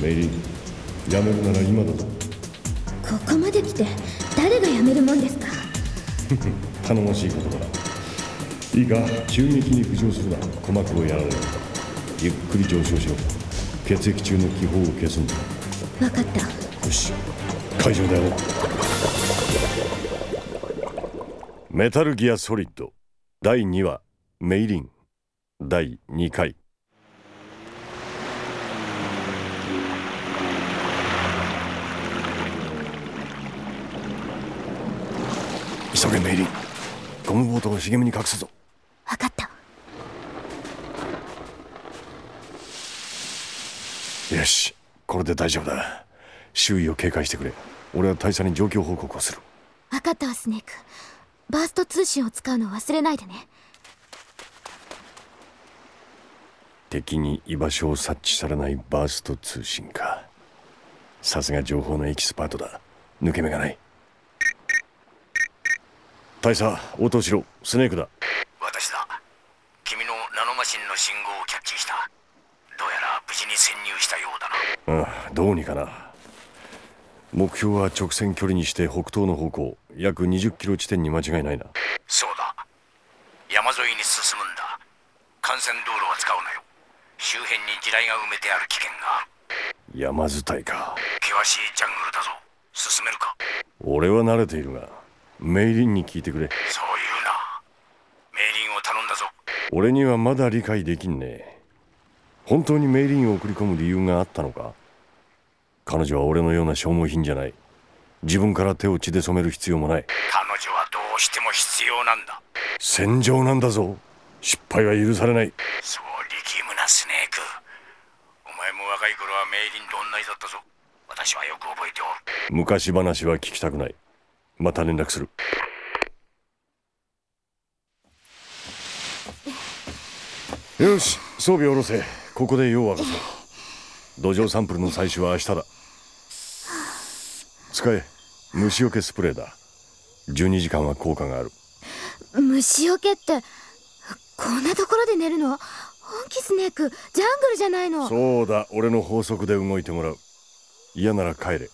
メイリー辞めるなら今だぞ。ここまで来て誰が辞めるもんですか？頼もしいことだ。いいか急激に浮上するな。鼓膜をやられるゆっくり上昇しろ血液中の気泡を消すんだ。分かった。よし会場だよメタルギアソリッド。第2話メイリン。第2回急げメイリンゴムボートを茂みに隠すぞ。分かった。よし。これで大丈夫だ。周囲を警戒してくれ。俺は大佐に状況報告をする。分かったわスネーク。バースト通信を使うの忘れないでね。敵に居場所を察知されないバースト通信か。さすが情報のエキスパートだ。抜け目がない大佐応答しろ。スネークだ。私だ。君のナノマシンの信号をキャッチした。どうやら無事に潜入したようだな。ああどうにかな。目標は直線距離にして北東の方向。約20キロ地点に間違いないな。そうだ。山沿いに進むんだ。幹線道路は使うなよ。周辺に地雷が埋めてある危険がある。山伝いか。険しいジャングルだぞ。進めるか。俺は慣れているがメイリンに聞いてくれ。そう言うな。メイリンを頼んだぞ。俺にはまだ理解できんね。本当にメイリンを送り込む理由があったのか。彼女は俺のような消耗品じゃない。自分から手を血で染める必要もない。彼女はどうしても必要なんだ。戦場なんだぞ。失敗は許されない。そう力むなスネーク。お前も若い頃はメイリンと同じだったぞ。私はよく覚えておる。昔話は聞きたくないまた連絡する。よし装備を下ろせ。ここで用を明かそう土壌サンプルの採取は明日だ。使え。虫除けスプレーだ。12時間は効果がある。虫よけってこんなところで寝るの？本気スネークジャングルじゃないの。そうだ。俺の法則で動いてもらう。嫌なら帰れ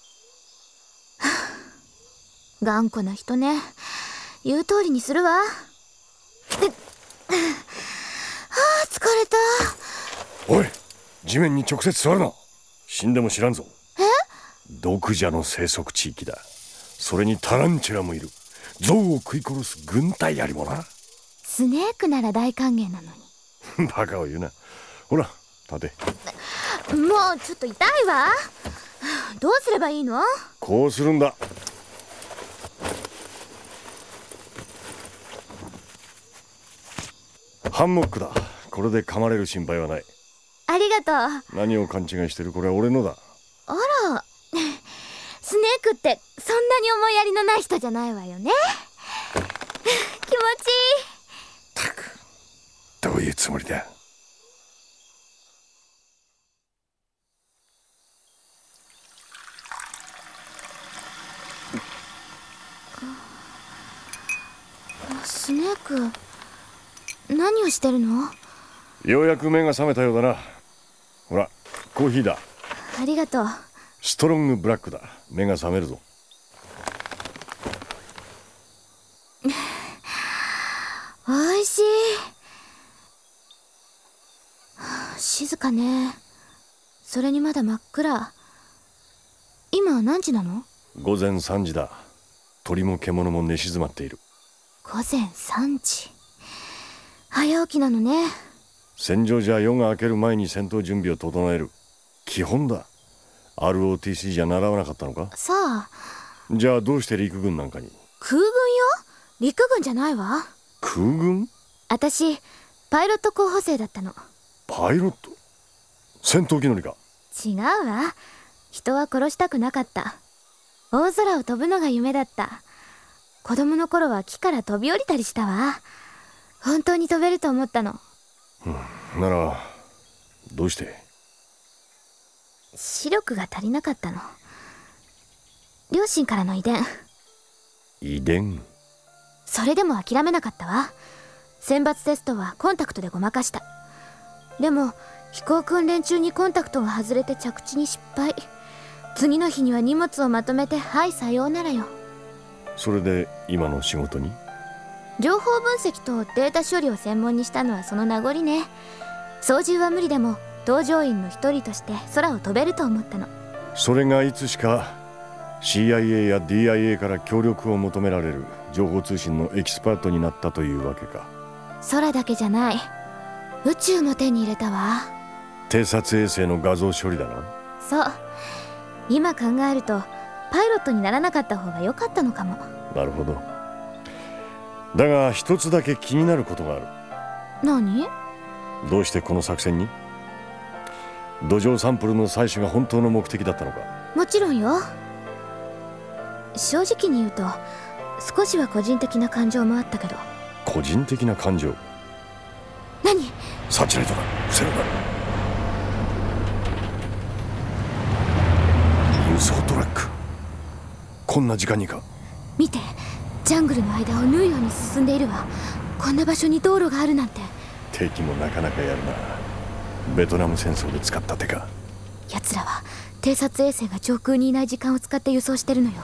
頑固な人ね。言う通りにするわ。では あ疲れた。おい地面に直接座るな。死んでも知らんぞ。え？毒蛇の生息地域だ。それにタランチュラもいる。象を食い殺す軍隊ありもな。スネークなら大歓迎なのに。バカを言うな。ほら立て。もうちょっと痛いわ。どうすればいいの？こうするんだハンモックだ。これで噛まれる心配はない。ありがとう。何を勘違いしてる？これは俺のだ。あら。スネークってそんなに思いやりのない人じゃないわよね。気持ちいい。たく。どういうつもりだ？スネーク何をしてるの？ようやく目が覚めたようだな。ほらコーヒーだ。ありがとう。ストロングブラックだ。目が覚めるぞ。おいしい。はあ静かね。それにまだ真っ暗。今は何時なの？午前3時だ。鳥も獣も寝静まっている。午前3時早起きなのね。戦場じゃ夜が明ける前に戦闘準備を整える。基本だ。ROTC じゃ習わなかったのか？さあ。じゃあどうして陸軍なんかに？空軍よ？陸軍じゃないわ。空軍？私パイロット候補生だったの。パイロット？戦闘機乗りか？違うわ。人は殺したくなかった。大空を飛ぶのが夢だった。子供の頃は木から飛び降りたりしたわ本当に飛べると思ったの。ならどうして？視力が足りなかったの。両親からの遺伝。遺伝？それでも諦めなかったわ。選抜テストはコンタクトでごまかした。でも飛行訓練中にコンタクトが外れて着地に失敗。次の日には荷物をまとめてはいさようならよ。それで今の仕事に？情報分析とデータ処理を専門にしたのはその名残ね。操縦は無理でも搭乗員の一人として空を飛べると思ったの。それがいつしか CIA や DIA から協力を求められる情報通信のエキスパートになったというわけか。空だけじゃない。宇宙も手に入れたわ。偵察衛星の画像処理だな。そう。今考えるとパイロットにならなかった方が良かったのかも。なるほどだが一つだけ気になることがある。何？どうしてこの作戦に？土壌サンプルの採取が本当の目的だったのか。もちろんよ。正直に言うと少しは個人的な感情もあったけど。個人的な感情？何？サチュレートだ。伏せるな輸送トラック。こんな時間にか。見てジャングルの間を縫うように進んでいるわ。こんな場所に道路があるなんて。敵もなかなかやるな。ベトナム戦争で使った手か。奴らは偵察衛星が上空にいない時間を使って輸送してるのよ。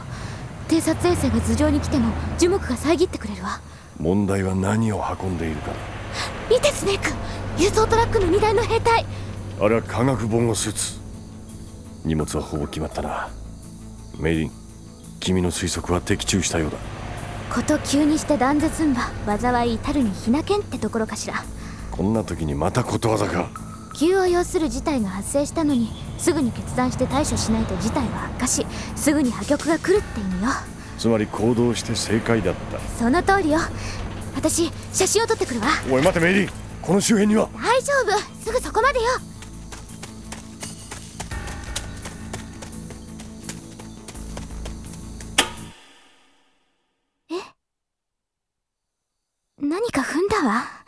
偵察衛星が頭上に来ても樹木が遮ってくれるわ。問題は何を運んでいるか。だ見てスネーク輸送トラックの荷台の兵隊。あれは化学防護スーツ荷物はほぼ決まったな。メイリン君の推測は的中したようだこと急にして断絶んば災い至るにひなけんってところかしら。こんな時にまたことわざか。急を要する事態が発生したのにすぐに決断して対処しないと事態は悪化しすぐに破局が来るって意味よ。つまり行動して正解だった。その通りよ。私写真を撮ってくるわ。おい待てメイリンこの周辺には。大丈夫。すぐそこまでよわ